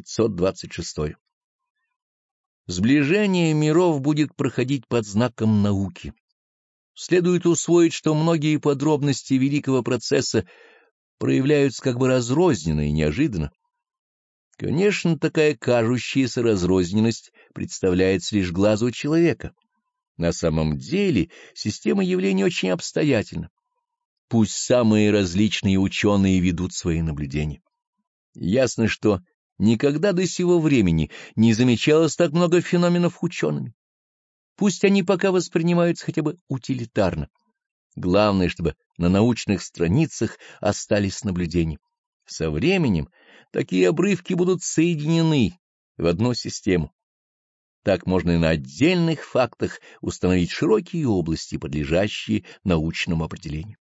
526. Сближение миров будет проходить под знаком науки. Следует усвоить, что многие подробности великого процесса проявляются как бы разрозненно и неожиданно. Конечно, такая кажущаяся разрозненность представляется лишь глазу человека. На самом деле система явлений очень обстоятельна. Пусть самые различные ученые ведут свои наблюдения. Ясно, что никогда до сего времени не замечалось так много феноменов учеными. Пусть они пока воспринимаются хотя бы утилитарно. Главное, чтобы на научных страницах остались наблюдения. Со временем такие обрывки будут соединены в одну систему. Так можно и на отдельных фактах установить широкие области, подлежащие научному определению.